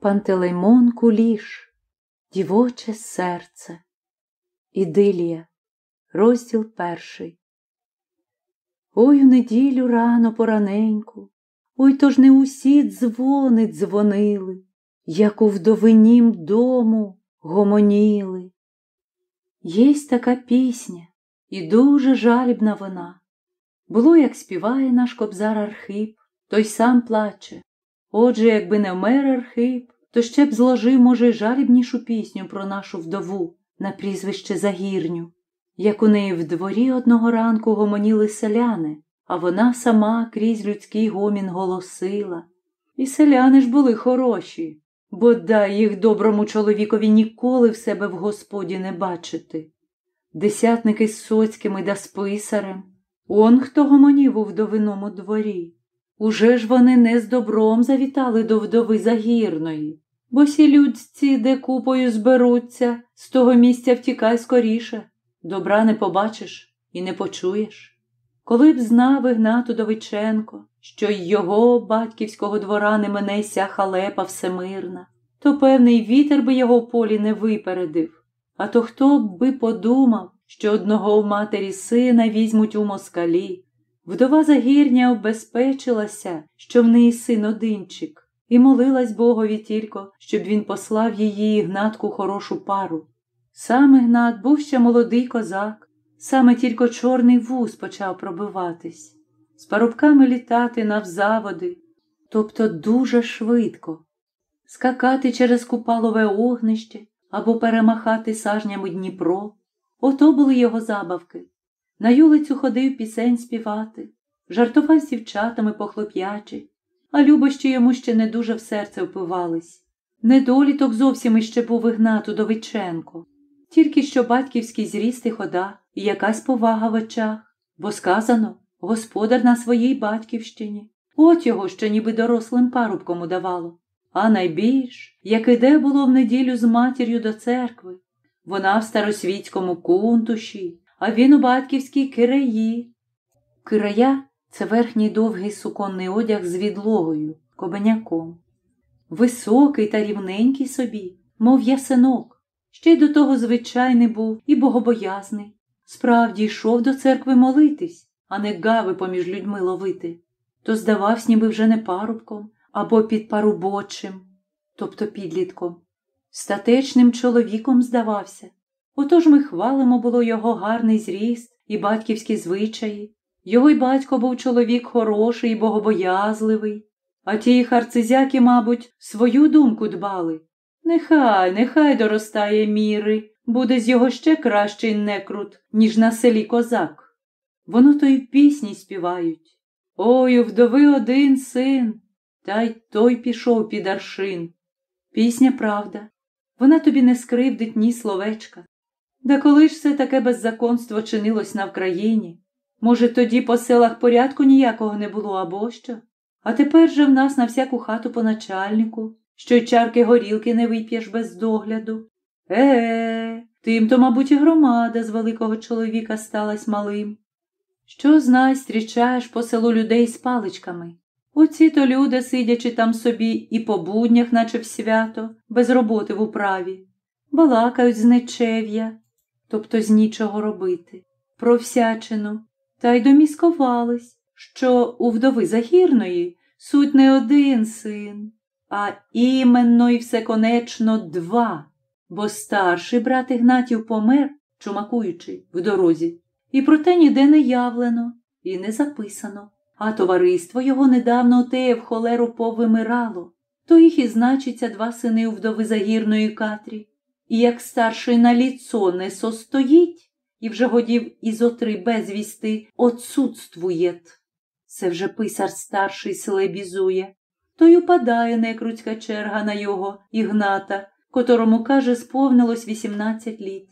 Пантелеймон Куліш, Дівоче серце, Ідилія, розділ перший. Ой у неділю рано пораненьку, ой то ж не усі дзвони дзвонили, як у вдовинім дому гомоніли. Єсть така пісня, і дуже жалібна вона. Було, як співає наш кобзар Архип, той сам плаче. Отже, якби не вмер Архип, то ще б зложив, може, жалібнішу пісню про нашу вдову на прізвище Загірню, як у неї в дворі одного ранку гомоніли селяни, а вона сама крізь людський гомін голосила. І селяни ж були хороші, бо дай їх доброму чоловікові ніколи в себе в господі не бачити. Десятники з соцькими да з писарем, он хто гомонів у вдовиному дворі. Уже ж вони не з добром завітали до вдови Загірної, бо сі людці, де купою зберуться, з того місця втікай скоріше, добра не побачиш і не почуєш. Коли б знав Ігнат Удовиченко, що й його батьківського двора не мене ся халепа всемирна, то певний вітер би його в полі не випередив. А то хто б би подумав, що одного в матері сина візьмуть у москалі. Вдова Загірня обезпечилася, що в неї син одинчик, і молилась Богові тільки, щоб він послав її Ігнатку хорошу пару. Сам Ігнат був ще молодий козак, саме тільки чорний вуз почав пробиватись, з парубками літати навзаводи, тобто дуже швидко, скакати через купалове огнище або перемахати сажнями Дніпро. Ото були його забавки. На юлицю ходив пісень співати, жартував з дівчатами похлоп'ячи, а любощі йому ще не дуже в серце впивались. Недоліток зовсім іще був Ігнат Удовиченко, тільки що батьківський зріст і хода і якась повага в очах, бо сказано господар на своїй батьківщині. От його ще ніби дорослим парубком удавало. А найбільш, як іде було в неділю з матір'ю до церкви, вона в старосвітському кунтуші, а він у батьківській киреї. Кирая це верхній довгий суконний одяг з відлогою, кобеняком. Високий та рівненький собі, мов ясенок, ще й до того звичайний був і богобоязний. Справді йшов до церкви молитись, а не гави поміж людьми ловити, то здавався, ніби вже не парубком або підпарубочим, тобто підлітком. Статечним чоловіком здавався. Отож ми хвалимо було його гарний зріст і батьківські звичаї. Його й батько був чоловік хороший і богобоязливий, а ті харцизяки, мабуть, свою думку дбали. Нехай, нехай доростає міри, буде з його ще кращий некрут, ніж на селі козак. Воно то й в пісні співають. Ой, у вдови один син, та й той пішов під аршин. Пісня правда, вона тобі не скривдить ні словечка. Да коли ж все таке беззаконство чинилось на Вкраїні? Може, тоді по селах порядку ніякого не було або що? А тепер же в нас на всяку хату по начальнику, що й чарки горілки не вип'єш без догляду. Е, тим то, мабуть, і громада з великого чоловіка сталась малим. Що знай, зустрічаєш по селу людей з паличками. Оці то люди, сидячи там собі і по буднях, наче в свято, без роботи в управі, балакають з нечев'я, тобто з нічого робити, про всячину, та й доміскувались, що у вдови Загірної суть не один син, а іменно і всеконечно два, бо старший брат Ігнатів помер, чумакуючи в дорозі, і про те ніде не явлено і не записано а товариство його недавно теє в холеру повимирало, то їх і значиться два сини у вдови Загірної Катрі. І як старший на ліцо не состоїть, і вже годів ізотри безвісти отсутствує. Це вже писар старший селебізує. То й упадає некрутська черга на його Ігната, котрому, каже, сповнилось вісімнадцять літ.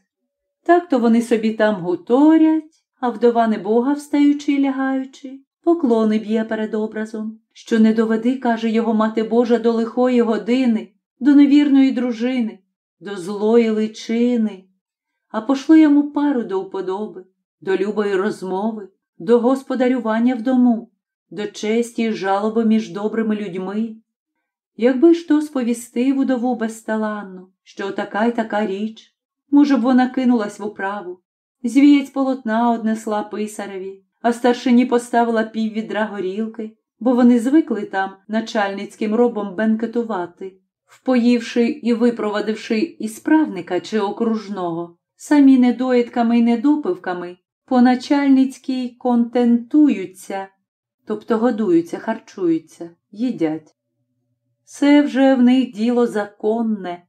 Так то вони собі там гуторять, а вдова небога встаючи і лягаючи, поклони б'є перед образом, що не доведи, каже його мати Божа, до лихої години, до невірної дружини, до злої личини, а пошли йому пару до уподоби, до любої розмови, до господарювання в дому, до честі й жалоби між добрими людьми. Якби ж то сповістив удову безталанну, що така й така річ, може б, вона кинулась в управу. Звієць полотна однесла писареві, а старшині поставила пів відра горілки, бо вони звикли там начальницьким робом бенкетувати, впоївши і випровадивши і справника чи окружного, самі недоїдками й недопивками по начальницькій контентуються, тобто годуються, харчуються, їдять. Це вже в них діло законне,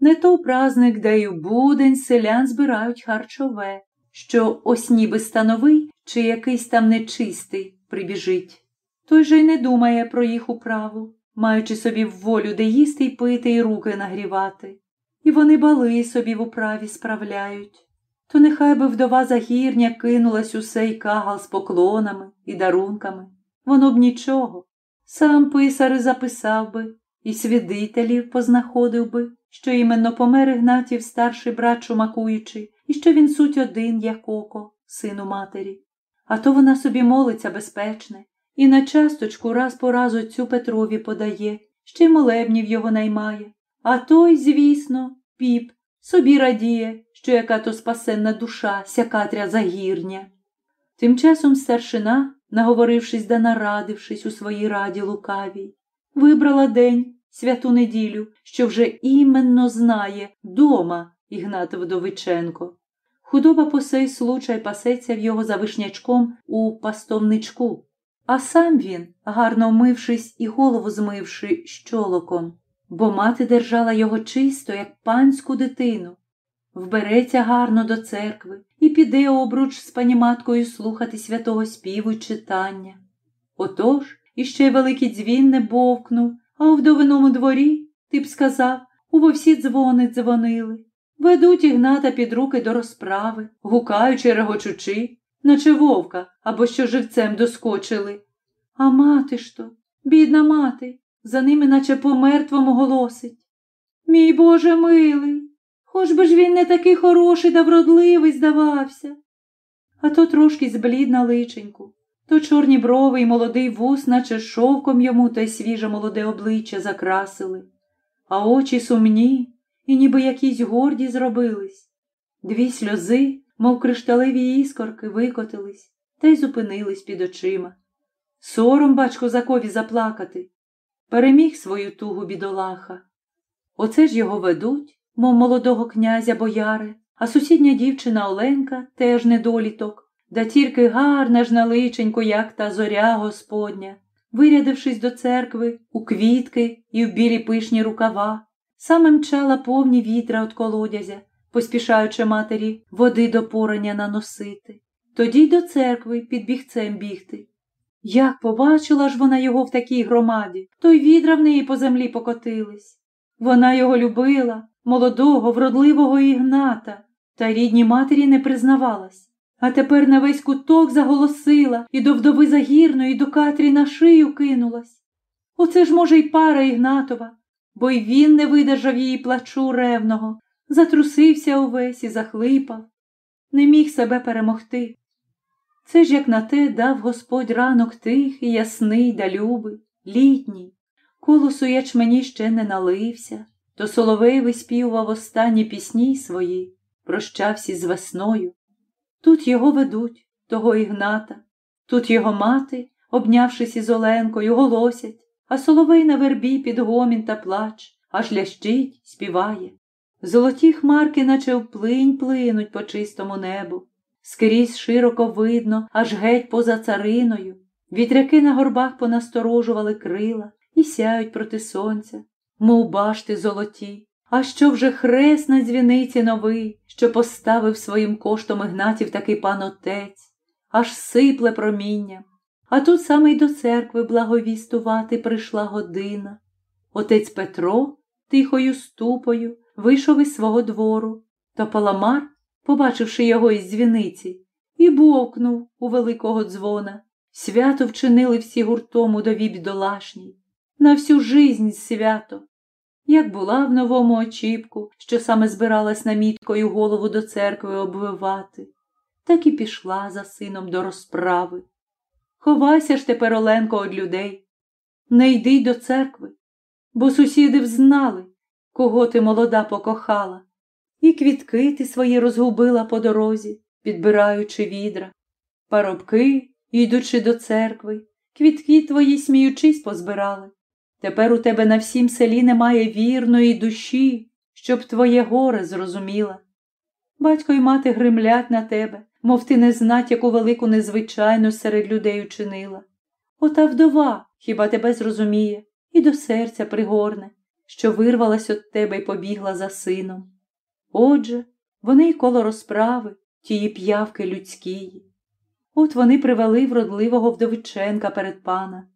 не то праздник, де й у будень селян збирають харчове, що ось ніби становий чи якийсь там нечистий прибіжить. Той же й не думає про їх управу, маючи собі волю де їсти й пити, і руки нагрівати. І вони бали собі в управі справляють. То нехай би вдова загірня кинулась усе й кагал з поклонами і дарунками. Воно б нічого. Сам писар записав би, і свідителів познаходив би, що іменно помер Ігнатів старший брат Шумакуючий, і що він суть один, як око, сину матері. А то вона собі молиться безпечне, і на часточку раз по раз отцю Петрові подає, ще й молебнів його наймає. А той, звісно, піп, собі радіє, що яка то спасенна душа, сякатря загірня. Тим часом старшина, наговорившись да нарадившись у своїй раді лукавій, вибрала день, святу неділю, що вже іменно знає дома Ігнат Вдовиченко. Худоба по сей случай пасеться в його за вишнячком у пастовничку, а сам він, гарно вмившись і голову змивши щолоком, бо мати держала його чисто, як панську дитину. Вбереться гарно до церкви і піде обруч з паніматкою слухати святого співу й читання. Отож іще великий дзвін не бовкнув, а у вдовиному дворі, ти б сказав, у всі дзвони дзвонили. Ведуть Ігната під руки до розправи, гукаючи, регочучи, наче вовка або що живцем доскочили. А мати ж то, бідна мати, за ними наче по мертвому голосить. Мій Боже милий, хоч би ж він не такий хороший да вродливий здавався. А то трошки зблідна личеньку, то чорні брови й молодий вус, наче шовком йому та й свіже молоде обличчя закрасили, а очі сумні і ніби якісь горді зробились. Дві сльози, мов кришталеві іскорки, викотились та й зупинились під очима. Сором, бач, козакові заплакати. Переміг свою тугу бідолаха. Оце ж його ведуть, мов молодого князя бояри, а сусідня дівчина Оленка теж недоліток, да тільки гарна ж наличенько, як та зоря Господня, вирядившись до церкви у квітки і в білі пишні рукава, саме мчала повні вітра от колодязя, поспішаючи матері води до порання наносити. Тоді й до церкви під бігцем бігти. Як побачила ж вона його в такій громаді, то й відра в неї по землі покотились. Вона його любила, молодого, вродливого Ігната, та рідній матері не признавалась. А тепер на весь куток заголосила і до вдови загірної, і до Катрі на шию кинулась. Оце ж, може, й пара Ігнатова, бо й він не видержав її плачу ревного, затрусився увесь і захлипав, не міг себе перемогти. Це ж як на те дав Господь ранок тихий, ясний да любий, літній. Колосу ячмені ще не налився, то Соловей виспівував останні пісні свої, прощався з весною. Тут його ведуть, того Ігната, тут його мати, обнявшись із Оленкою, голосять, а Соловей на вербі під гомін та плач, аж лящить, співає. Золоті хмарки, наче вплинь плинуть по чистому небу. Скрізь широко видно, аж геть поза цариною. Вітряки на горбах понасторожували крила і сяють проти сонця, мов башти золоті. А що вже хрест на дзвіниці новий, що поставив своїм коштом Ігнатів такий пан отець, аж сипле проміння. А тут саме й до церкви благовістувати прийшла година. Отець Петро, тихою ступою, вийшов із свого двору, та Паламар, побачивши його із дзвіниці, і бовкнув у великого дзвона. Свято вчинили всі гуртом у дові бідолашній. На всю жизнь свято. Як була в новому очіпку, що саме збиралась наміткою голову до церкви обвивати, так і пішла за сином до розправи. Ховайся ж тепер, Оленко, од людей, не йди до церкви, бо сусіди взнали, кого ти молода покохала, і квітки ти свої розгубила по дорозі, підбираючи відра, парубки, йдучи до церкви, квітки твої, сміючись, позбирали. Тепер у тебе на всім селі немає вірної душі, щоб твоє горе зрозуміла. Батько й мати гримлять на тебе, мов ти не знать, яку велику незвичайну серед людей учинила. Ота вдова хіба тебе зрозуміє і до серця пригорне, що вирвалась від тебе й побігла за сином. Отже, вони й коло розправи тії п'явки людськії. От вони привели вродливого вдовиченка перед пана.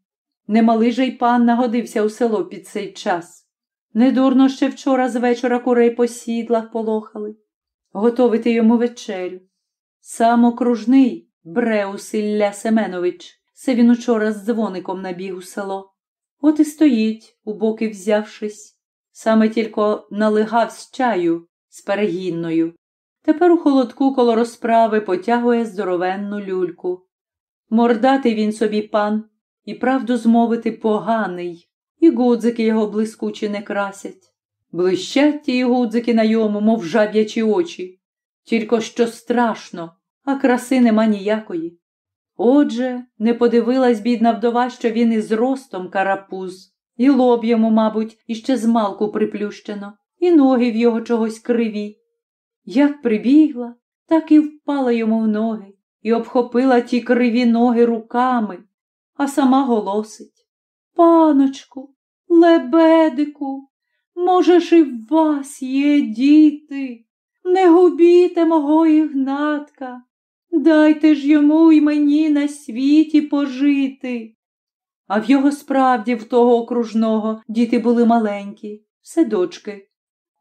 Немалий же й пан нагодився у село під цей час. Недурно ще вчора з вечора курей по сідлах полохали, готовити йому вечерю. Сам окружний Бреус Ілля Семенович, це він учора з дзвоником набіг у село. От і стоїть, у боки взявшись, саме тільки налигав з чаю з перегінною. Тепер у холодку коло розправи потягує здоровенну люльку. Мордати він собі пан, і правду змовити поганий, і гудзики його блискучі не красять. Блищать ті гудзики на йому, мов жаб'ячі очі. Тільки що страшно, а краси нема ніякої. Отже, не подивилась бідна вдова, що він із ростом карапуз, і лоб йому, мабуть, іще змалку приплющено, і ноги в його чогось криві. Як прибігла, так і впала йому в ноги і обхопила ті криві ноги руками, а сама голосить. Паночку, лебедику, може ж і в вас є діти, не губіте мого ігнатка, дайте ж йому й мені на світі пожити. А в його справді, в того окружного, діти були маленькі, все дочки.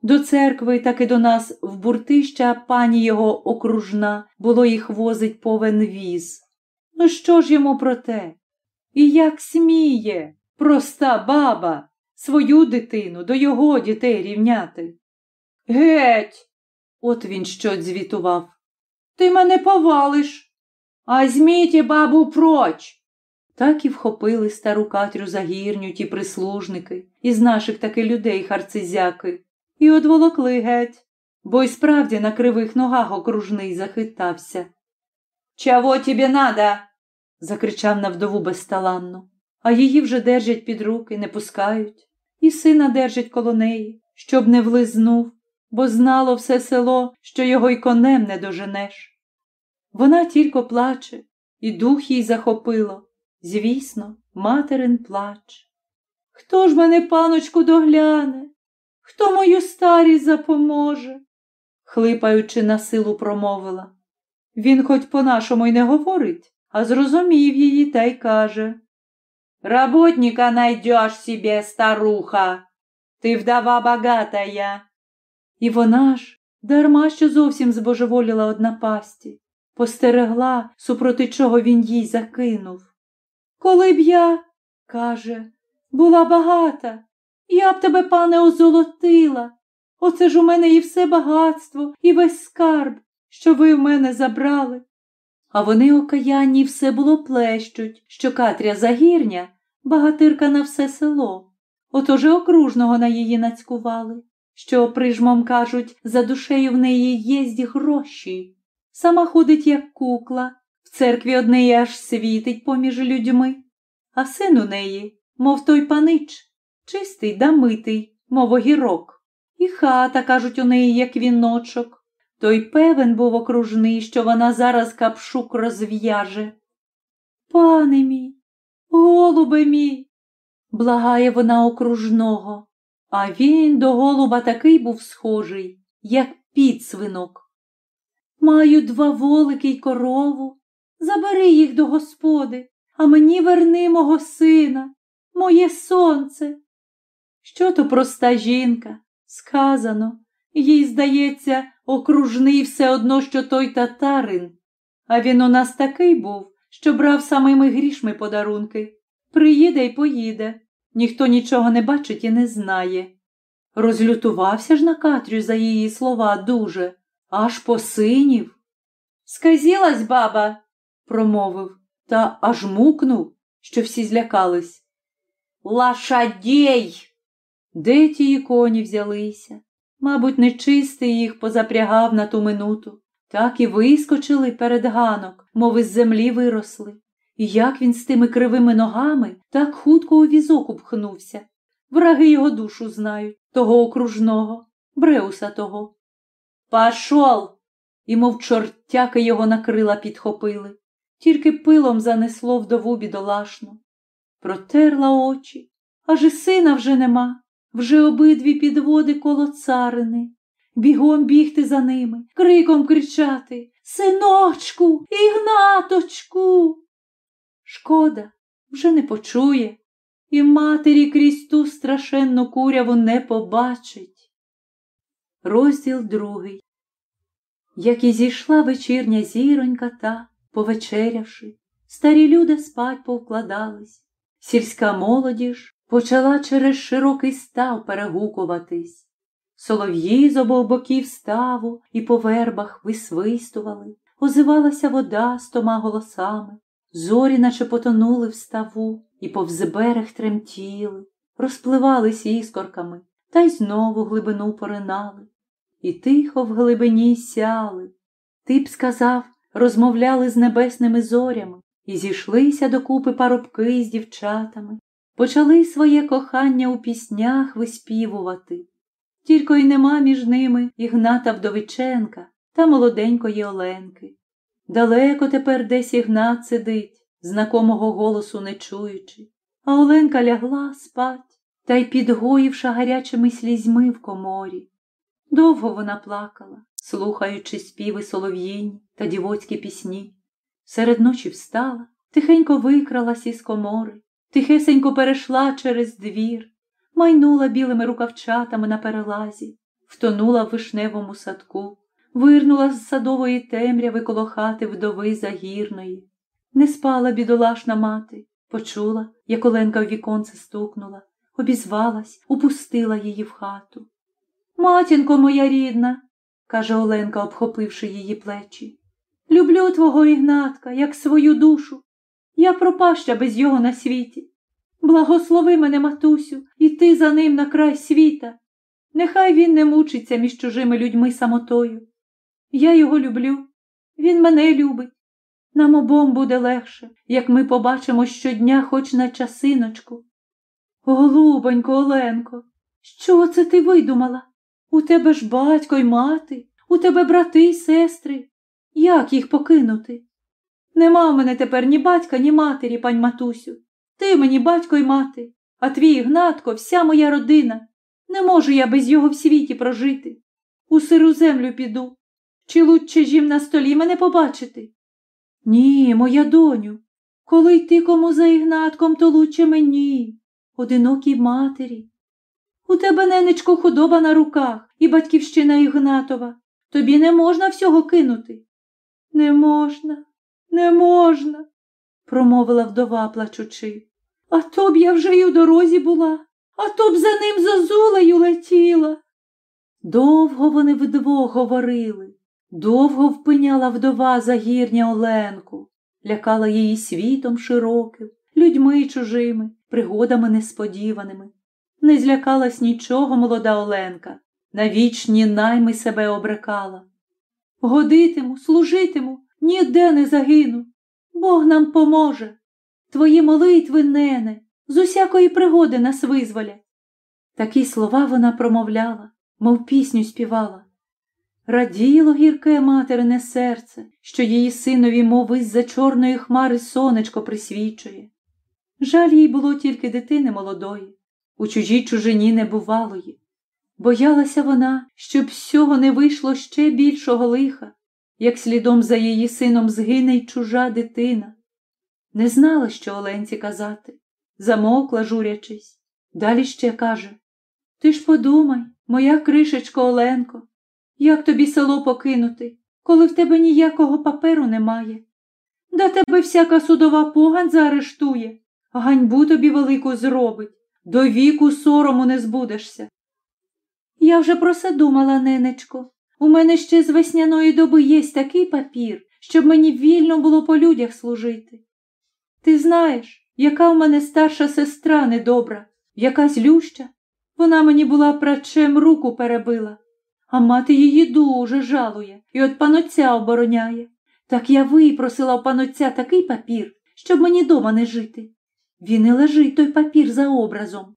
До церкви, так і до нас в буртища пані його окружна було їх возить повен віз. Ну що ж йому про те? І як сміє, проста баба, свою дитину до його дітей рівняти? Геть! От він що дзвітував. Ти мене повалиш, а змійте бабу проч. Так і вхопили стару Катрю за гірню ті прислужники, із наших таки людей харцизяки, і одволокли геть, бо й справді на кривих ногах окружний захитався. Чого тобі надо? закричав на вдову безталанно, а її вже держать під руки, не пускають, і сина держать коло неї, щоб не влизнув, бо знало все село, що його й конем не доженеш. Вона тільки плаче, і дух їй захопило, звісно, материн плач. Хто ж мене, паночку, догляне? Хто мою старість запоможе? хлипаючи на силу, промовила. Він хоч по-нашому й не говорить, а зрозумів її та й каже. Работника найдешь себе, старуха, ти вдова богатая. І вона ж, дарма що зовсім збожеволіла од напасті, постерегла, супроти чого він їй закинув. Коли б я, каже, була багата, я б тебе, пане, озолотила. Оце ж у мене і все багатство, і весь скарб, що ви в мене забрали. А вони окаянні все було плещуть, що Катря Загірня багатирка на все село. Отож і окружного на її нацькували, що, прижмом кажуть, за душею в неї єзді гроші. Сама ходить, як кукла, в церкві однеї аж світить поміж людьми, а син у неї, мов той панич, чистий да митий, мов огірок. І хата, кажуть, у неї, як віночок. Той певен був окружний, що вона зараз капшук розв'яже. Пане мій, голубе мій, благає вона окружного, а він до голуба такий був схожий, як підсвинок. Маю два волики й корову. Забери їх до господи, а мені верни мого сина, моє сонце. Що то проста жінка, сказано, їй, здається, окружний все одно, що той татарин. А він у нас такий був, що брав самими грішми подарунки. Приїде й поїде, ніхто нічого не бачить і не знає. Розлютувався ж на Катрю за її слова дуже, аж посинів. Сказілась баба, промовив, та аж мукнув, що всі злякались. Лошадей! Де тії коні взялися? Мабуть, нечистий їх позапрягав на ту минуту. Так і вискочили перед ганок, мов із землі виросли. І як він з тими кривими ногами так хутко у візок упхнувся. Враги його душу знають, того окружного, бреуса того. Пашол! І, мов чортяки його на крила підхопили, тільки пилом занесло вдову бідолашну. Протерла очі, аж і сина вже нема, вже обидві підводи коло царини. Бігом бігти за ними, криком кричати Синочку, Ігнаточку. Шкода, вже не почує, і матері крізь ту страшенну куряву не побачить. Розділ другий. Як і зійшла вечірня зіронька та, повечерявши, старі люди спать повкладались, сільська молодіж почала через широкий став перегукуватись. Солов'ї з обох боків ставу і по вербах висвистували, озивалася вода з тома голосами, зорі, наче потонули в ставу, і повз берег тремтіли, розпливались іскорками, та й знову глибину поринали, і тихо в глибині сяли. Ти б сказав, розмовляли з небесними зорями і зійшлися докупи парубки з дівчатами, почали своє кохання у піснях виспівувати. Тільки й нема між ними Ігната Вдовиченка та молоденької Оленки. Далеко тепер десь Ігнат сидить, знакомого голосу не чуючи, а Оленка лягла спать та й підгоївша гарячими слізьми в коморі. Довго вона плакала, слухаючи співи солов'їні та дівоцькі пісні. Серед ночі встала, тихенько викралась із комори, тихесенько перейшла через двір, майнула білими рукавчатами на перелазі, втонула в вишневому садку, вирнула з садової темряви коло хати вдови загірної. Не спала бідолашна мати, почула, як Оленка в віконце стукнула, обізвалась, упустила її в хату. Матінко моя рідна, каже Оленка, обхопивши її плечі. Люблю твого Ігнатка, як свою душу. Я пропаща без його на світі. Благослови мене, матусю, і ти за ним на край світа. Нехай він не мучиться між чужими людьми самотою. Я його люблю, він мене любить. Нам обом буде легше, як ми побачимо щодня хоч на часиночку. Голубонько, Оленко, що це ти видумала? У тебе ж батько й мати, у тебе брати й сестри. Як їх покинути? Нема в мене тепер ні батька, ні матері, пань матусю. Ти мені батько й мати, а твій Ігнатко, вся моя родина. Не можу я без його в світі прожити. У сиру землю піду. Чи лучче жім на столі мене побачити? Ні, моя доню, коли йти кому за Ігнатком, то лучше мені, одинокій матері. У тебе, ненечко, худоба на руках і батьківщина Ігнатова. Тобі не можна всього кинути. Не можна, не можна, промовила вдова, плачучи. А то б я вже й у дорозі була, а то б за ним зозулею летіла. Довго вони вдвох говорили, довго впиняла вдова загірня Оленку, лякала її світом широким, людьми чужими, пригодами несподіваними. Не злякалась нічого молода Оленка, на вічні найми себе обрекала. Годитиму, служитиму, ніде не загину. Бог нам поможе. Твої молитви, нене, з усякої пригоди нас визволять. Такі слова вона промовляла, мов пісню співала. Раділо гірке материне серце, що її синові, мов із за чорної хмари сонечко присвічує. Жаль їй було тільки дитини молодої, у чужій чужині не бувалої. Боялася вона, щоб всього не вийшло ще більшого лиха, як слідом за її сином згине й чужа дитина. Не знала, що Оленці казати, замовкла, журячись. Далі ще каже Ти ж подумай, моя кришечко Оленко, як тобі село покинути, коли в тебе ніякого паперу немає? Да тебе всяка судова погань заарештує, ганьбу тобі велику зробить, до віку сорому не збудешся. Я вже про це думала, ненечко. У мене ще з весняної доби є такий папір, щоб мені вільно було по людях служити. Ти знаєш, яка в мене старша сестра недобра, якась люща. Вона мені була прачем руку перебила, а мати її дуже жалує і от панотця обороняє. Так я випросила у панотця такий папір, щоб мені дома не жити. Він і лежить той папір за образом.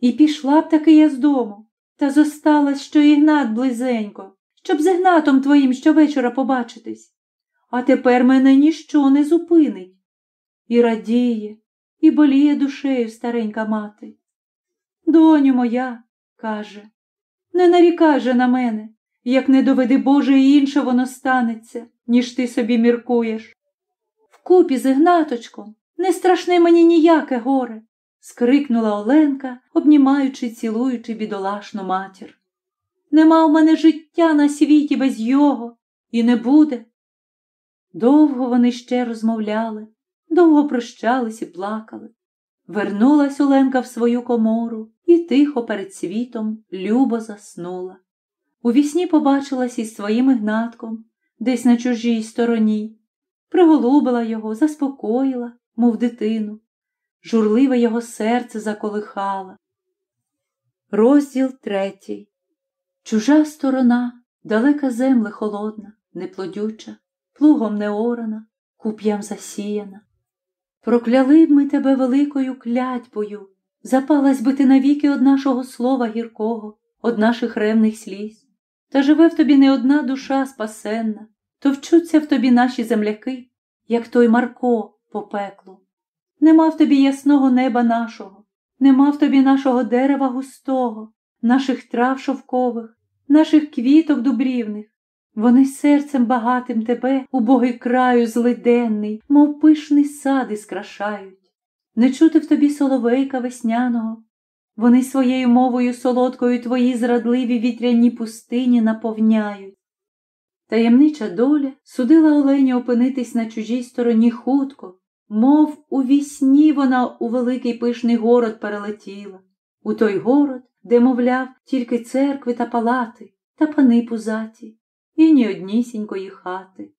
І пішла б таки я з дому, та зосталась, що Ігнат близенько, щоб з Ігнатом твоїм щовечора побачитись. А тепер мене ніщо не зупинить. І радіє, і боліє душею старенька мати. Доню моя, каже, не нарікай же на мене, як не доведи Боже, і інше воно станеться, ніж ти собі міркуєш. Вкупі з Ігнаточком не страшне мені ніяке горе, скрикнула Оленка, обнімаючи, цілуючи бідолашну матір. Нема в мене життя на світі без його і не буде. Довго вони ще розмовляли, довго прощались і плакали. Вернулась Оленка в свою комору і тихо перед світом любо заснула. У вісні побачилась із своїм Ігнатком, десь на чужій стороні, приголубила його, заспокоїла, мов дитину, журливе його серце заколихала. Розділ третій. Чужа сторона, далека земля холодна, неплодюча, плугом не орана, куп'ям засіяна. Прокляли б ми тебе великою клятьбою, запалась би ти навіки од нашого слова гіркого, од наших ревних сліз. Та живе в тобі не одна душа спасенна, то вчуться в тобі наші земляки, як той Марко по пеклу. Нема в тобі ясного неба нашого, нема в тобі нашого дерева густого, наших трав шовкових, наших квіток дубрівних. Вони серцем багатим тебе, убогий краю злиденний, мов пишний сади скрашають. Не чути в тобі соловейка весняного, вони своєю мовою солодкою твої зрадливі вітряні пустині наповняють. Таємнича доля судила Олені опинитись на чужій стороні хутко, мов у вісні вона у великий пишний город перелетіла, у той город, де, мовляв, тільки церкви та палати, та пани пузаті, і ні однісінької хати.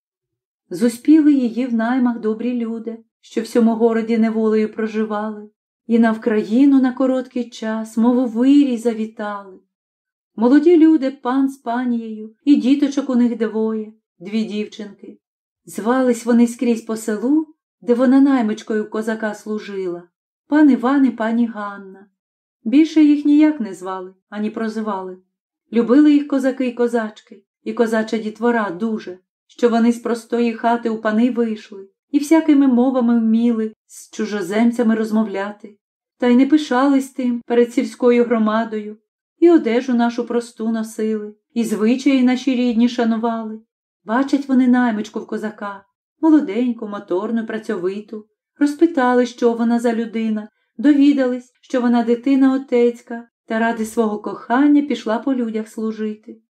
Зуспіли її в наймах добрі люди, що в сьому городі неволею проживали, і на Вкраїну на короткий час, мову вирій завітали. Молоді люди, пан з панією, і діточок у них двоє, дві дівчинки. Звались вони скрізь по селу, де вона наймичкою козака служила, пан Іван і пані Ганна. Більше їх ніяк не звали, ані прозивали. Любили їх козаки й козачки, і козача дітвора дуже, що вони з простої хати у пани вийшли і всякими мовами вміли з чужоземцями розмовляти, та й не пишались тим перед сільською громадою, і одежу нашу просту носили, і звичаї наші рідні шанували. Бачать вони наймичку в козака, молоденьку, моторну, працьовиту, розпитали, що вона за людина, довідались, що вона дитина отецька, та ради свого кохання пішла по людях служити.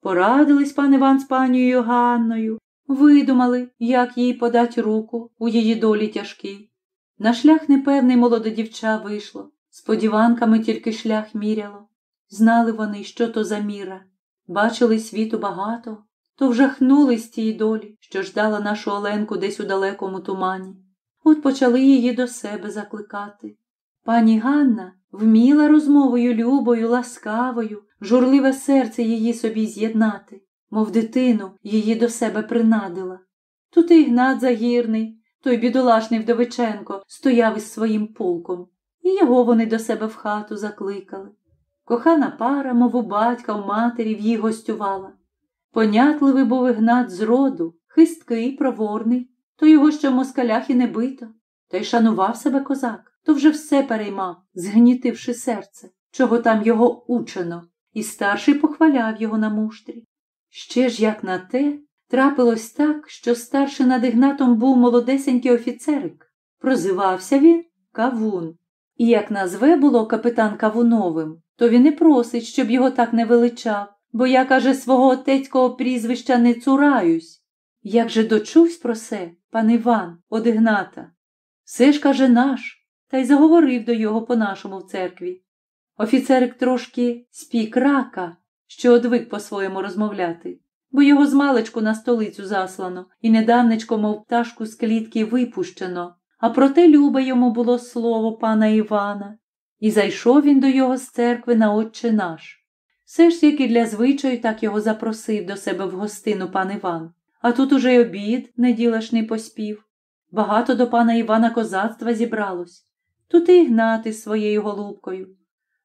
Порадились пан Іван з панією Ганною, видумали, як їй подать руку у її долі тяжкій. На шлях непевний молододівча вийшло, сподіванками тільки шлях міряло. Знали вони, що то за міра, бачили світу багато, то вжахнулись тієї долі, що ждала нашу Оленку десь у далекому тумані. От почали її до себе закликати. Пані Ганна вміла розмовою любою, ласкавою, журливе серце її собі з'єднати, мов дитину її до себе принадила. Тут і Ігнат Загірний, той бідолашний Вдовиченко, стояв із своїм полком, і його вони до себе в хату закликали. Кохана пара, мов у батька, в матері в її гостювала. Понятливий був Ігнат з роду, хисткий, проворний, то його ще в москалях і не бито, та й шанував себе козак то вже все переймав, згнітивши серце, чого там його учено, і старший похваляв його на муштрі. Ще ж, як на те, трапилось так, що старший над Ігнатом був молодесенький офіцерик. Прозивався він Кавун. І як назве було капітан Кавуновим, то він і просить, щоб його так не величав, бо я, каже, свого отецького прізвища не цураюсь. Як же дочувсь про се, пан Іван, од Ігната? Все ж, каже, наш, та й заговорив до його по-нашому в церкві. Офіцерик трошки спік рака, що одвик по-своєму розмовляти, бо його з маличку на столицю заслано і недавнечко, мов пташку з клітки випущено, а проте любе йому було слово пана Івана. і зайшов він до його з церкви на Отче наш. Все ж тільки для звичаю так його запросив до себе в гостину пан Іван, а тут уже й обід неділашний поспів. Багато до пана Івана козацтва зібралось. Тут і Ігнати своєю голубкою.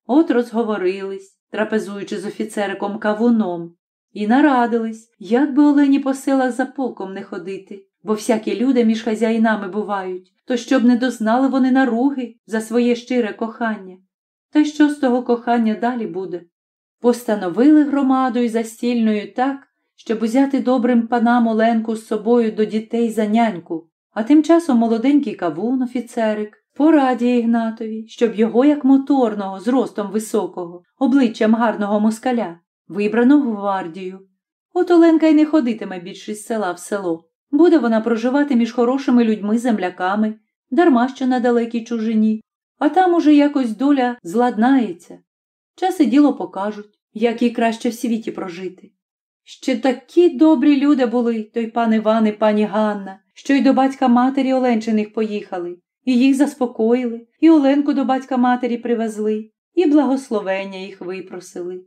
От розговорились, трапезуючи з офіцериком кавуном, і нарадились, як би Олені по селах за полком не ходити, бо всякі люди між хазяїнами бувають, то щоб не дознали вони наруги за своє щире кохання. Та що з того кохання далі буде? Постановили громадою застільною так, щоб узяти добрим панам Оленку з собою до дітей за няньку, а тим часом молоденький кавун, офіцерик, порадіє Ігнатові, щоб його, як моторного, з ростом високого, обличчям гарного москаля, вибрано в гвардію. От Оленка й не ходитиме більше з села в село. Буде вона проживати між хорошими людьми-земляками, дарма що на далекій чужині, а там уже якось доля зладнається. Час і діло покажуть, як їй краще в світі прожити. Ще такі добрі люди були, той пан Іван і пані Ганна, що й до батька матері Оленчиних поїхали, і їх заспокоїли, і Оленку до батька матері привезли, і благословення їх випросили.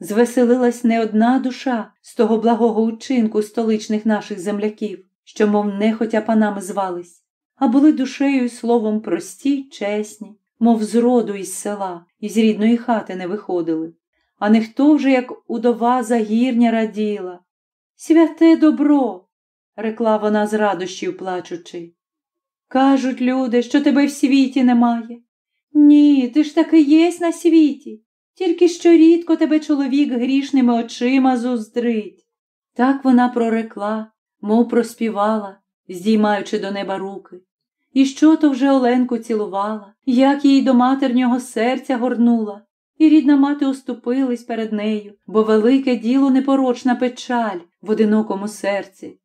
Звеселилась не одна душа з того благого учинку столичних наших земляків, що, мов нехотя панами звались, а були душею і словом прості, чесні, мов з роду із села, із рідної хати не виходили. А не хто вже, як удова загірня раділа. Святе добро, рекла вона з радощів плачучи. Кажуть люди, що тебе в світі немає. Ні, ти ж таки єсть на світі, тільки що рідко тебе чоловік грішними очима зуздрить. Так вона прорекла, мов проспівала, здіймаючи до неба руки. І що то вже Оленку цілувала, як їй до матернього серця горнула, і рідна мати уступилась перед нею, бо велике діло непорочна печаль в одинокому серці.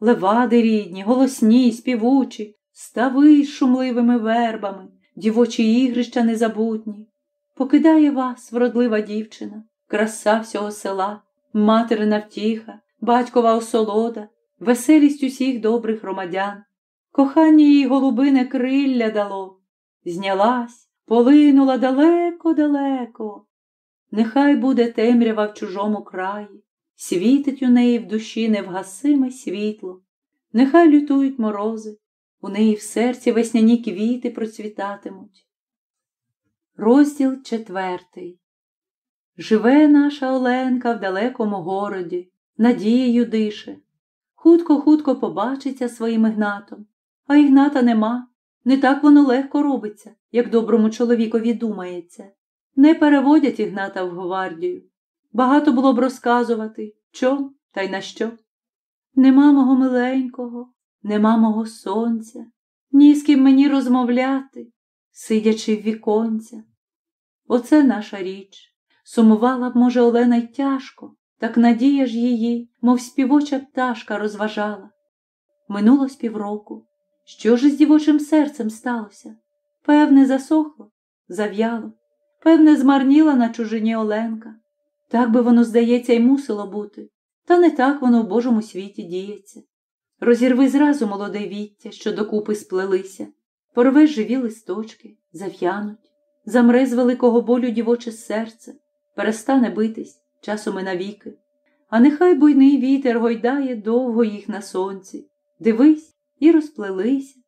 Левади рідні, голосні, співучі, стави з шумливими вербами, дівочі ігрища незабутні. Покидає вас, вродлива дівчина, краса всього села, материна втіха, батькова осолода, веселість усіх добрих громадян. Кохання їй голубине крилля дало, знялась, полинула далеко-далеко. Нехай буде темрява в чужому краї, світить у неї в душі невгасиме світло, нехай лютують морози, у неї в серці весняні квіти процвітатимуть. Розділ четвертий. Живе наша Оленка в далекому городі, надією дише. Хутко-хутко побачиться своїм Ігнатом, а Ігната нема. Не так воно легко робиться, як доброму чоловікові думається. Не переводять Ігната в гвардію. Багато було б розказувати, чом та й на що. Нема мого миленького, нема мого сонця, ні з ким мені розмовляти, сидячи в віконця. Оце наша річ. Сумувала б, може, Олена й тяжко, так надія ж її, мов співоча пташка, розважала. Минуло з півроку. Що ж із дівочим серцем сталося? Певне, засохло, зав'яло, певне, змарніла на чужині Оленка. Так би воно, здається, й мусило бути, та не так воно в Божому світі діється. Розірви зразу молоде віття, що докупи сплелися, порве живі листочки, зав'януть, замре з великого болю дівоче серце, перестане битись часом і навіки. А нехай буйний вітер гойдає довго їх на сонці. Дивись, і розплелися,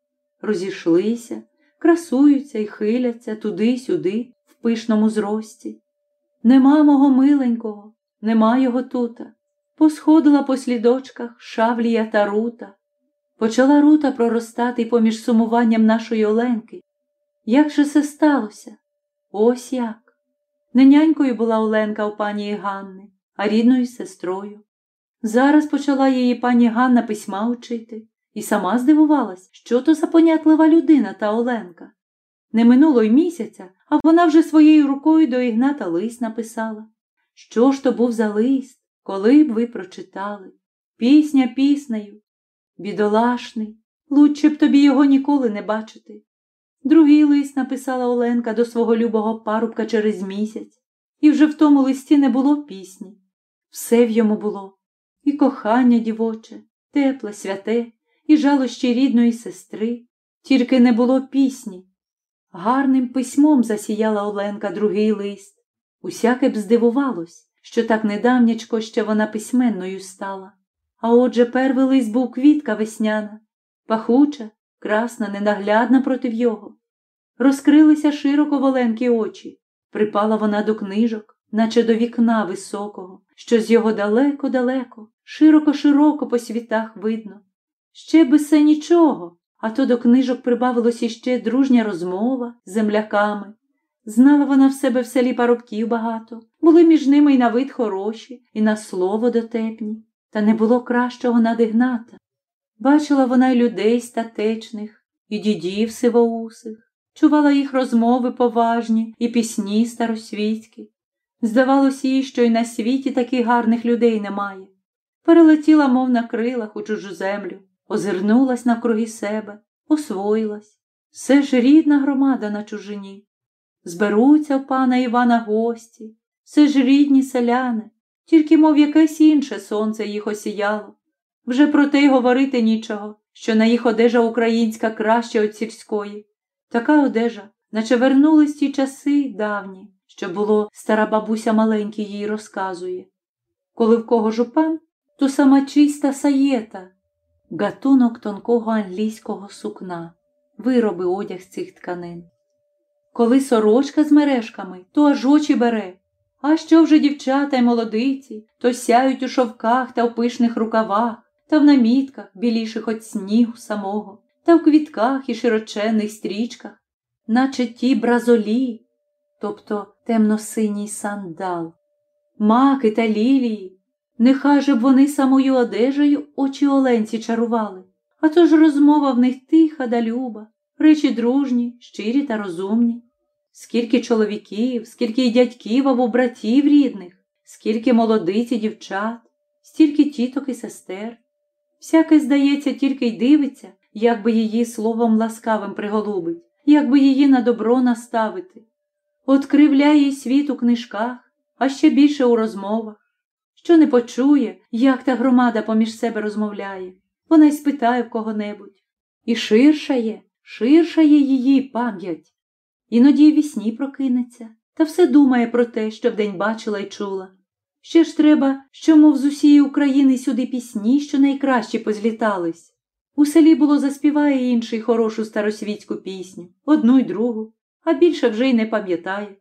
розійшлися, красуються і хиляться туди-сюди, в пишному зрості. Нема мого миленького, нема його тута. Посходила по слідочках шавлія та рута. Почала рута проростати поміж сумуванням нашої Оленки. Як же це сталося? Ось як. Не нянькою була Оленка у пані Ганни, а рідною сестрою. Зараз почала її пані Ганна письма учити і сама здивувалась, що то за понятлива людина та Оленка. Не минуло й місяця, а вона вже своєю рукою до Ігната лист написала. Що ж то був за лист, коли б ви прочитали? Пісня піснею. Бідолашний, лучше б тобі його ніколи не бачити. Другий лист написала Оленка до свого любого парубка через місяць, і вже в тому листі не було пісні. Все в йому було і кохання дівоче, тепле, святе, і жалощі рідної сестри, тільки не було пісні. Гарним письмом засіяла Оленка другий лист. Усяке б здивувалось, що так недавнячко ще вона письменною стала. А отже первий був квітка весняна, пахуча, красна, ненаглядна проти його. Розкрилися широко воленкі очі, припала вона до книжок, наче до вікна високого, що з його далеко-далеко, широко-широко по світах видно. Ще би все нічого, а то до книжок прибавилось іще дружня розмова з земляками. Знала вона в себе в селі парубків багато, були між ними і на вид хороші, і на слово дотепні, та не було кращого надигната. Бачила вона й людей статечних, і дідів сивоусих, чувала їх розмови поважні і пісні старосвітські. Здавалось їй, що й на світі таких гарних людей немає. Перелетіла, мов на крилах у чужу землю, озирнулась навкруги себе, освоїлась. Все ж рідна громада на чужині. Зберуться в пана Івана гості, все ж рідні селяни, тільки, мов якесь інше сонце їх осіяло. Вже про те й говорити нічого, що на їх одежа українська краща від сільської. Така одежа, наче вернулись ті часи давні, що було стара бабуся маленький їй розказує. Коли в кого жупан, то сама чиста саєта, гатунок тонкого англійського сукна, вироби одяг з цих тканин. Коли сорочка з мережками, то аж очі бере. А що вже дівчата й молодиці, то сяють у шовках та в пишних рукавах, та в намітках, біліших от снігу самого, та в квітках і широченних стрічках, наче ті бразолі, тобто темно-синій сандал, маки та лілії, нехай же б вони самою одежею очі оленці чарували, а то ж розмова в них тиха да люба, речі дружні, щирі та розумні. Скільки чоловіків, скільки й дядьків або братів рідних, скільки молодиць і дівчат, стільки тіток і сестер. Всяке, здається, тільки й дивиться, як би її словом ласкавим приголубить, як би її на добро наставити. Откривляє світ у книжках, а ще більше у розмовах. Що не почує, як та громада поміж себе розмовляє, вона й спитає в кого-небудь. І ширшає, ширшає її пам'ять. Іноді й вісні прокинеться, та все думає про те, що вдень бачила й чула. Ще ж треба, що, мов з усієї України сюди пісні, що найкраще позлітались. У селі було заспіває інший хорошу старосвітську пісню, одну й другу, а більше вже й не пам'ятає.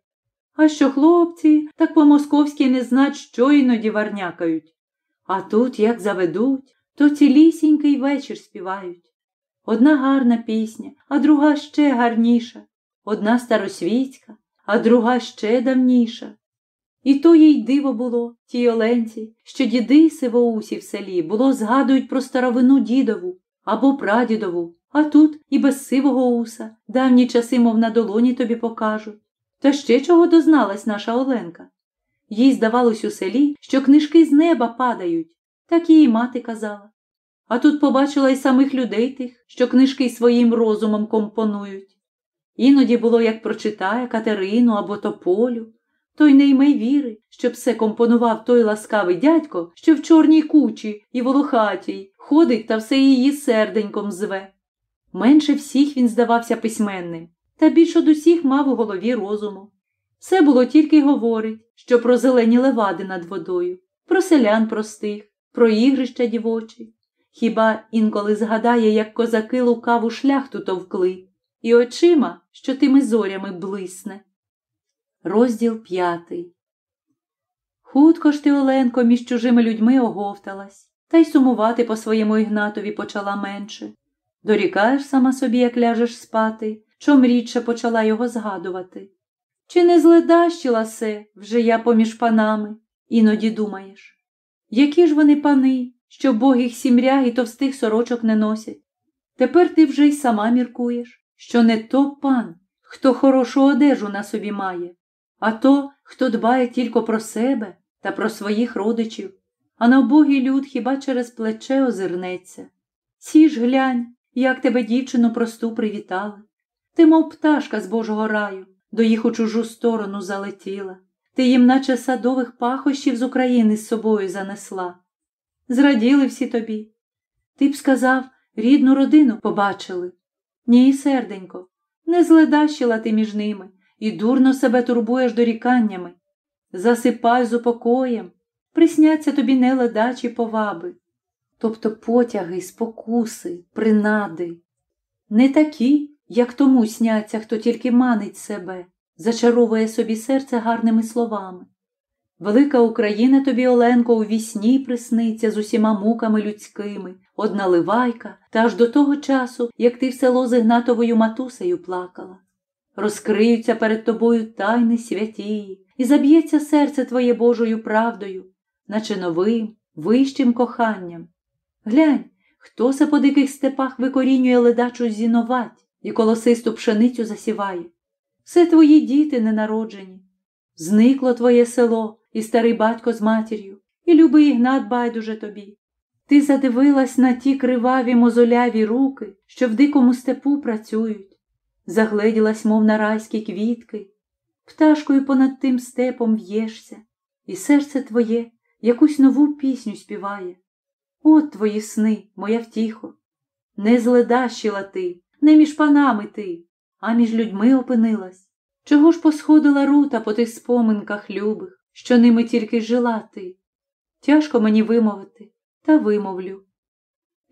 А що хлопці так по-московськи не знать, що іноді варнякають. А тут, як заведуть, то цілісінький вечір співають. Одна гарна пісня, а друга ще гарніша одна старосвітська, а друга ще давніша. І то їй диво було, тій Оленці, що діди сивоусі в селі було згадують про старовину дідову або прадідову, а тут і без сивого уса давні часи, мов на долоні тобі покажуть. Та ще чого дозналась наша Оленка. Їй здавалось у селі, що книжки з неба падають, так її мати казала. А тут побачила й самих людей тих, що книжки своїм розумом компонують. Іноді було, як прочитає Катерину або Тополю, то й не ймей віри, щоб все компонував той ласкавий дядько, що в чорній кучі і волохатій ходить та все її серденьком зве. Менше всіх він здавався письменним, та більш од усіх мав у голові розуму. Все було тільки й говорить, що про зелені левади над водою, про селян простих, про ігрища дівочі. Хіба інколи згадає, як козаки лукаву шляхту товкли і очима, що тими зорями блисне. Розділ п'ятий. Хутко ж ти, Оленко, між чужими людьми оговталась, та й сумувати по своєму Ігнатові почала менше. Дорікаєш сама собі, як ляжеш спати, чом рідше почала його згадувати. Чи не зледащила се вже я поміж панами, іноді думаєш? Які ж вони пани, що богих сімряг і товстих сорочок не носять? Тепер ти вже й сама міркуєш що не то пан, хто хорошу одежу на собі має, а то, хто дбає тільки про себе та про своїх родичів, а на убогий люд хіба через плече озирнеться. Сі ж глянь, як тебе дівчину просту привітали. Ти, мов пташка з Божого раю, до їх у чужу сторону залетіла, ти їм, наче садових пахощів з України з собою занесла. Зраділи всі тобі. Ти б сказав, рідну родину побачили, ні, серденько, Не зледащила ти між ними і дурно себе турбуєш доріканнями. Засипай з упокоєм, присняться тобі не ледачі поваби, тобто потяги, спокуси, принади, не такі, як тому сняться, хто тільки манить себе, зачаровує собі серце гарними словами. Велика Україна тобі, Оленко, у вісні присниться з усіма муками людськими, одна ливайка, та аж до того часу, як ти в село з Ігнатовою матусею плакала. Розкриються перед тобою тайни святії, і заб'ється серце твоє Божою правдою, наче новим, вищим коханням. Глянь, хто се по диких степах викорінює ледачу зіновать і колосисту пшеницю засіває. Все твої діти ненароджені. Зникло твоє село і старий батько з матір'ю, і любий Ігнат байдуже тобі. Ти задивилась на ті криваві мозоляві руки, що в дикому степу працюють, загледілась, мов на райські квітки, пташкою понад тим степом в'єшся, і серце твоє якусь нову пісню співає. От твої сни, моя втіхо. Не зледащила ти, не між панами ти, а між людьми опинилась. Чого ж посходила рута по тих споминках любих, що ними тільки жила ти? Тяжко мені вимовити, та вимовлю.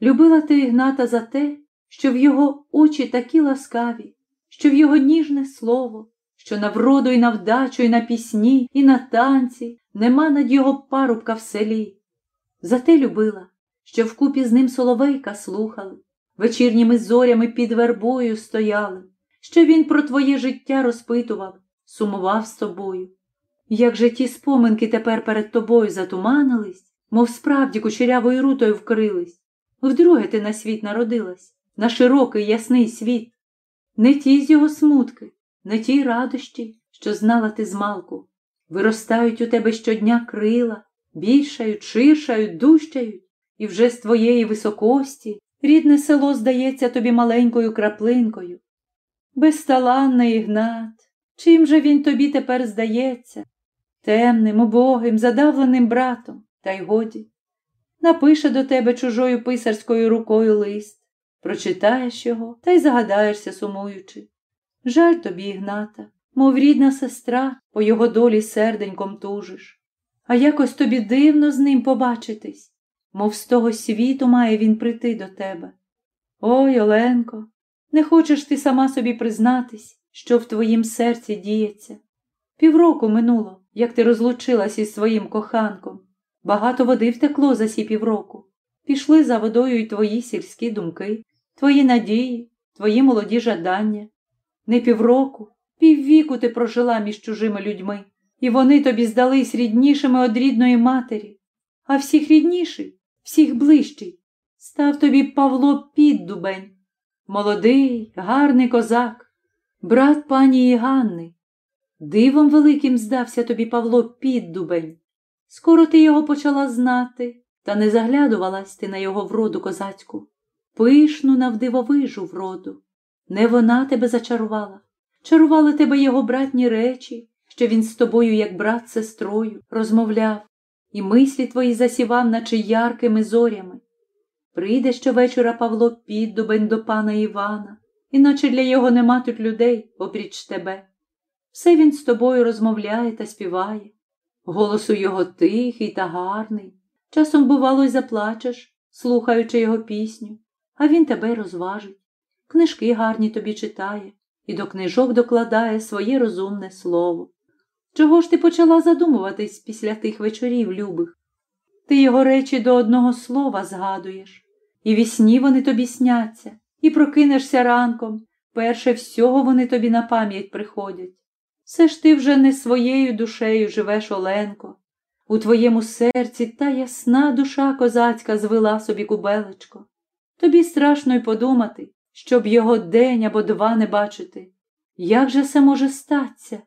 Любила ти Ігната за те, що в його очі такі ласкаві, що в його ніжне слово, що на вроду і на вдачу, і на пісні, і на танці нема над його парубка в селі. За те любила, що вкупі з ним соловейка слухали, вечірніми зорями під вербою стояли, що він про твоє життя розпитував, сумував з тобою. Як же ті споминки тепер перед тобою затуманились, мов справді кучерявою рутою вкрились, вдруге ти на світ народилась, на широкий ясний світ, не ті з його смутки, не ті радощі, що знала ти змалку, виростають у тебе щодня крила, більшають, ширшають, дужчають, і вже з твоєї високості рідне село здається тобі маленькою краплинкою. Безталанний Ігнат, чим же він тобі тепер здається? Темним, убогим, задавленим братом, та й годі. Напише до тебе чужою писарською рукою лист, прочитаєш його та й загадаєшся, сумуючи. Жаль тобі, Ігната, мов рідна сестра, по його долі серденьком тужиш. А якось тобі дивно з ним побачитись, мов з того світу має він прийти до тебе. Ой, Оленко, не хочеш ти сама собі признатись, що в твоїм серці діється. Півроку минуло, як ти розлучилась із своїм коханком. Багато води втекло за сі півроку. Пішли за водою й твої сільські думки, твої надії, твої молоді жадання. Не півроку, піввіку ти прожила між чужими людьми, і вони тобі здались ріднішими од рідної матері, а всіх рідніший, всіх ближчий, став тобі Павло Піддубень, молодий, гарний козак, брат пані Ганни. Дивом великим здався тобі Павло Піддубень. Скоро ти його почала знати, та не заглядувалась ти на його вроду козацьку, пишну навдивовижу вроду. Не вона тебе зачарувала, чарували тебе його братні речі, що він з тобою, як брат сестрою, розмовляв, і мислі твої засівав, наче яркими зорями. Прийде щовечора Павло Піддубень до пана Івана, іначе для його нема тут людей, опріч тебе. Все він з тобою розмовляє та співає. Голосу його тихий та гарний. Часом, бувало, й заплачеш, слухаючи його пісню, а він тебе розважить. Книжки гарні тобі читає і до книжок докладає своє розумне слово. Чого ж ти почала задумуватись після тих вечорів, любих? Ти його речі до одного слова згадуєш, і вісні вони тобі сняться, і прокинешся ранком, перше всього вони тобі на пам'ять приходять. Все ж ти вже не своєю душею живеш, Оленко. У твоєму серці та ясна душа козацька звела собі кубелечко. Тобі страшно й подумати, щоб його день або два не бачити. Як же це може статися?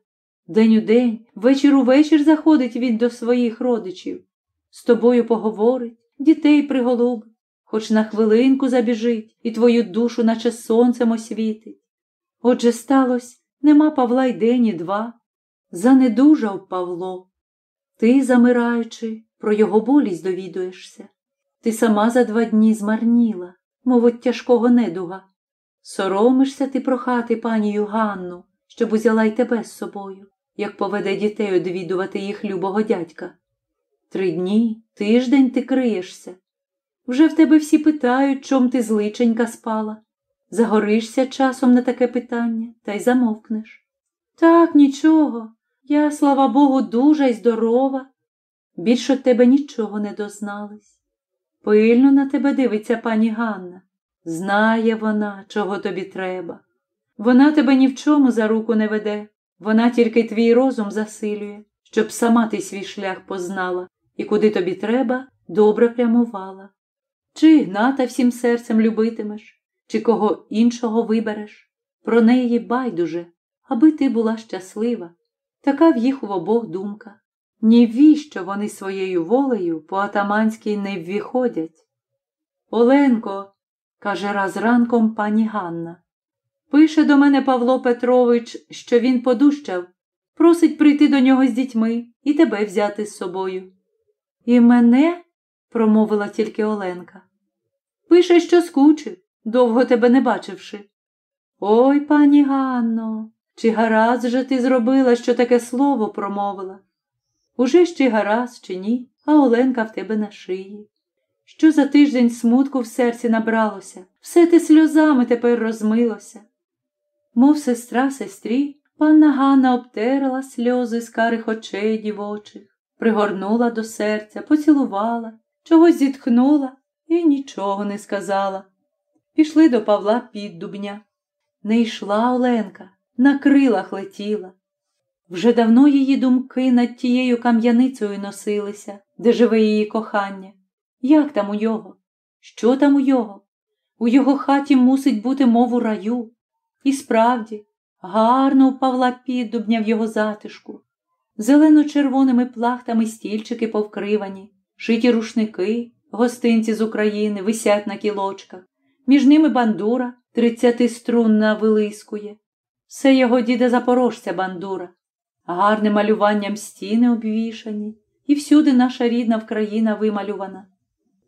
День у день, вечір у вечір заходить він до своїх родичів, з тобою поговорить, дітей приголубить, хоч на хвилинку забіжить і твою душу, наче сонцем освітить. Отже, сталося, нема Павла й день, і два. Занедужав Павло. Ти, замираючи, про його болість довідуєшся. Ти сама за два дні змарніла, мов от тяжкого недуга. Соромишся ти прохати панію Ганну, щоб узяла й тебе з собою, як поведе дітей одвідувати їх любого дядька. Три дні, тиждень ти криєшся. Вже в тебе всі питають, чом ти зличенька спала. Загоришся часом на таке питання та й замовкнеш. Так, нічого. Я, слава Богу, дуже й здорова. Більш от тебе нічого не дознались. Пильно на тебе дивиться пані Ганна. Знає вона, чого тобі треба. Вона тебе ні в чому за руку не веде, вона тільки твій розум засилює, щоб сама ти свій шлях познала і куди тобі треба, добре прямувала. Чи Ігната всім серцем любитимеш, чи кого іншого вибереш. Про неї байдуже, аби ти була щаслива. Така в їх в обох думка. Нівіщо вони своєю волею по атаманській не ввіходять. Оленко, каже раз ранком пані Ганна, пише до мене Павло Петрович, що він подущав, просить прийти до нього з дітьми і тебе взяти з собою. І мене, промовила тільки Оленка, пише, що скучив, довго тебе не бачивши. Ой, пані Ганно, чи гаразд же ти зробила, що таке слово промовила? Уже чи гаразд, чи ні, а Оленка в тебе на шиї. Що за тиждень смутку в серці набралося, все те сльозами тепер розмилося. Мов сестра сестрі, панна Ганна обтерла сльози з карих очей дівочих, пригорнула до серця, поцілувала, чогось зітхнула і нічого не сказала. Пішли до Павла Піддубня. Не йшла Оленка, на крилах летіла. Вже давно її думки над тією кам'яницею носилися, де живе її кохання. Як там у його? Що там у його? У його хаті мусить бути мов у раю. І справді, гарно у Павла Піддубня в його затишку, зелено-червоними плахтами стільчики повкривані, шиті рушники, гостинці з України висять на кілочках, між ними бандура тридцятиструнна вилискує. Все його діда запорожця бандура, гарним малюванням стіни обвішані, і всюди наша рідна Вкраїна вималювана.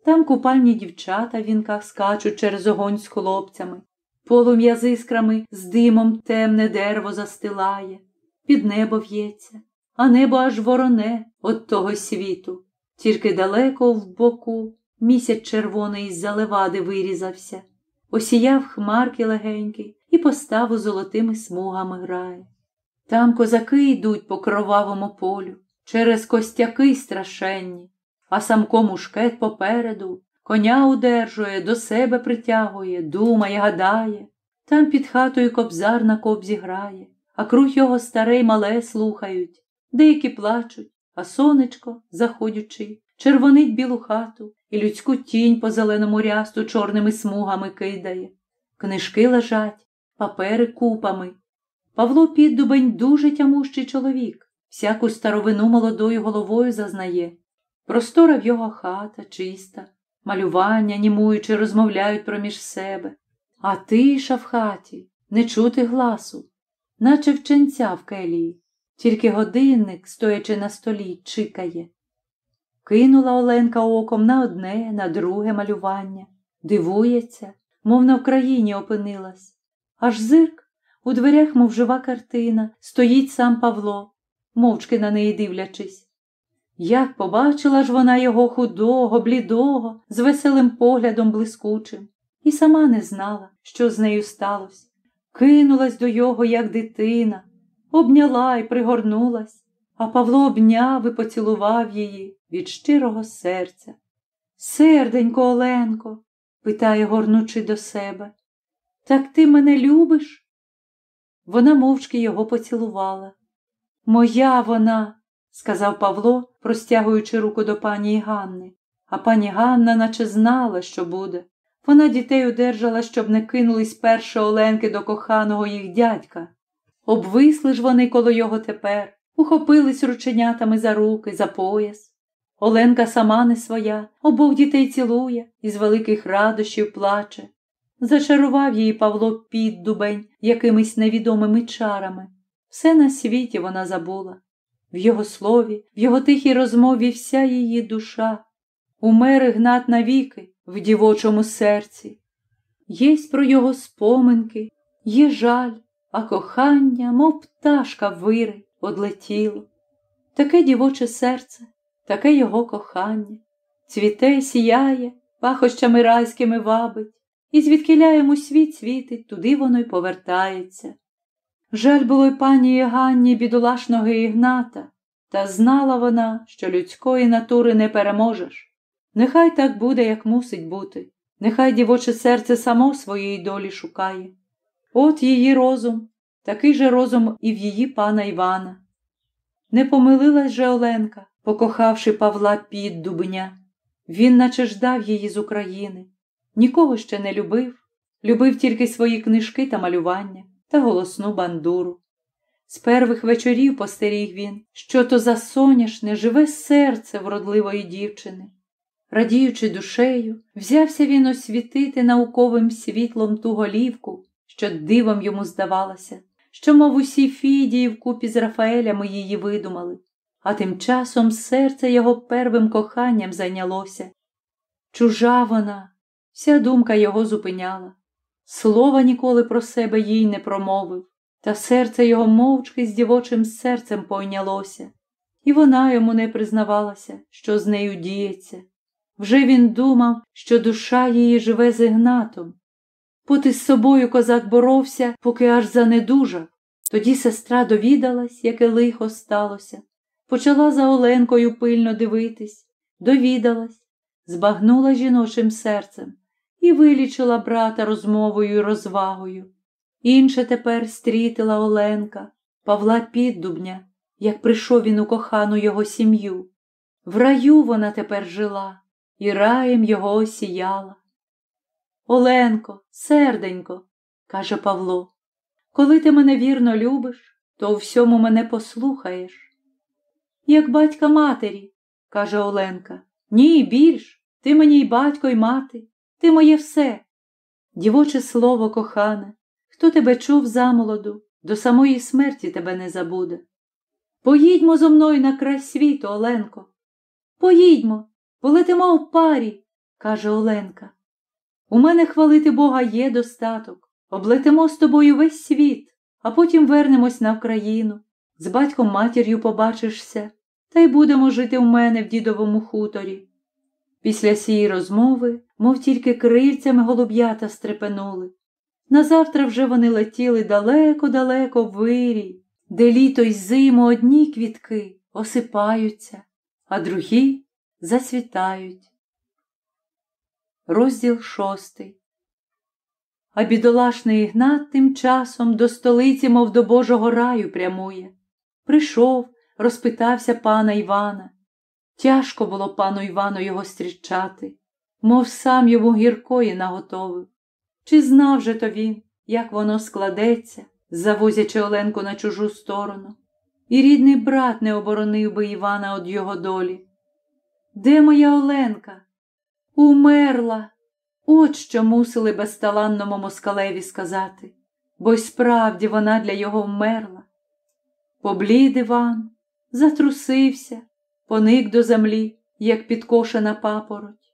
Там купальні дівчата в вінках скачуть через огонь з хлопцями, полум'я з іскрами з димом темне дерево застилає, під небо в'ється, а небо аж вороне от того світу. Тільки далеко в боку місяць червоний з заливади вирізався, осіяв хмарки легенькі і поставу золотими смугами грає. Там козаки йдуть по кровавому полю, через костяки страшенні, а самко мушкет попереду, коня удержує, до себе притягує, думає, гадає. Там під хатою кобзар на кобзі грає, а круг його старе й мале слухають. Деякі плачуть, а сонечко, заходячи, червонить білу хату і людську тінь по зеленому рясту чорними смугами кидає. Книжки лежать, папери купами. Павло Піддубень дуже тямущий чоловік, всяку старовину молодою головою зазнає. Простора в його хата, чиста, малювання, німуючи, розмовляють проміж себе, а тиша в хаті, не чути гласу, наче вченця в келії, тільки годинник, стоячи на столі, чикає. Кинула Оленка оком на одне, на друге малювання, дивується, мов на Вкраїні опинилась. Аж зирк у дверях, мов жива картина, стоїть сам Павло, мовчки на неї дивлячись. Як побачила ж вона його худого, блідого, з веселим поглядом блискучим, і сама не знала, що з нею сталося. Кинулась до його, як дитина, обняла і пригорнулась, а Павло обняв і поцілував її від щирого серця. Серденько, Оленко, питає, горнучи до себе, так ти мене любиш? Вона мовчки його поцілувала. Моя вона, сказав Павло, простягуючи руку до пані Ганни. А пані Ганна наче знала, що буде. Вона дітей удержала, щоб не кинулись перші Оленки до коханого їх дядька. Обвисли ж вони коло його тепер, ухопились рученятами за руки, за пояс. Оленка сама не своя, обох дітей цілує і з великих радощів плаче. Зачарував її Павло піддубень якимись невідомими чарами. Все на світі вона забула в його слові, в його тихій розмові вся її душа, умер Ігнат навіки в дівочому серці. єсть про його споминки, є жаль, а кохання, мов пташка вири, одлетіло. Таке дівоче серце, таке його кохання, цвіте, сіяє, пахощами райськими вабить, і звідкиля йому світ світить, туди воно й повертається. Жаль було й пані Ганні бідолашного Ігната, та знала вона, що людської натури не переможеш. Нехай так буде, як мусить бути, нехай дівоче серце само своєї долі шукає. От її розум, такий же розум і в її пана Івана. Не помилилась же Оленка, покохавши Павла під дубня. Він наче ждав її з України, нікого ще не любив, любив тільки свої книжки та малювання та голосну бандуру. З первих вечорів постеріг він, що то за соняшне, живе серце вродливої дівчини. Радіючи душею, взявся він освітити науковим світлом ту голівку, що дивом йому здавалося, що, мов усі Фідії вкупі з Рафаелями її видумали, а тим часом серце його первим коханням зайнялося. Чужа вона, вся думка його зупиняла. Слова ніколи про себе їй не промовив, та серце його мовчки з дівочим серцем пойнялося, і вона йому не признавалася, що з нею діється. Вже він думав, що душа її живе з Ігнатом. Поти з собою козак боровся, поки аж занедужав. Тоді сестра довідалась, яке лихо сталося, почала за Оленкою пильно дивитись, довідалась, збагнула жіночим серцем і вилічила брата розмовою й розвагою. Інше тепер стрітила Оленка, Павла Піддубня, як прийшов він у кохану його сім'ю. В раю вона тепер жила і раєм його осіяла. Оленко, серденько, каже Павло, коли ти мене вірно любиш, то у всьому мене послухаєш. Як батька матері, каже Оленка, ні, більш, ти мені й батько, й мати, ти моє все. Дівоче слово кохане, хто тебе чув замолоду, до самої смерті тебе не забуде. Поїдьмо зо мною на край світу, Оленко. Поїдьмо, полетимо в парі, каже Оленка. У мене хвалити Бога є достаток. Облетимо з тобою весь світ, а потім вернемось на Вкраїну. З батьком матір'ю побачишся, та й будемо жити в мене в дідовому хуторі. Після сієї розмови, мов тільки крильцями голуб'ята стрепенули. Назавтра вже вони летіли далеко-далеко в вирій, де літо й зиму одні квітки осипаються, а другі засвітають. Розділ шостий. А бідолашний Ігнат тим часом до столиці, мов до Божого раю, прямує. Прийшов, розпитався пана Івана. Тяжко було пану Івану його стрічати, мов сам йому гіркої наготовив. Чи знав же то він, як воно складеться, завозячи Оленку на чужу сторону, і рідний брат не оборонив би Івана від його долі. Де моя Оленка? Умерла. От що мусили безталанному москалеві сказати, бо й справді вона для його вмерла. Поблід Іван, затрусився, поник до землі, як підкошена папороть.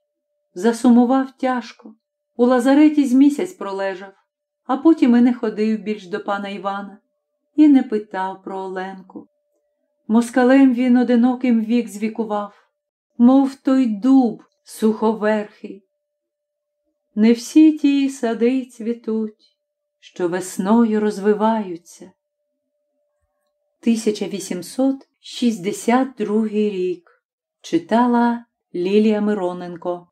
Засумував тяжко, у лазареті з місяць пролежав, а потім і не ходив більш до пана Івана і не питав про Оленку. Москалем він одиноким вік звікував, мов той дуб суховерхий. Не всі ті сади цвітуть, що весною розвиваються. 1862 рік. Читала Лілія Мироненко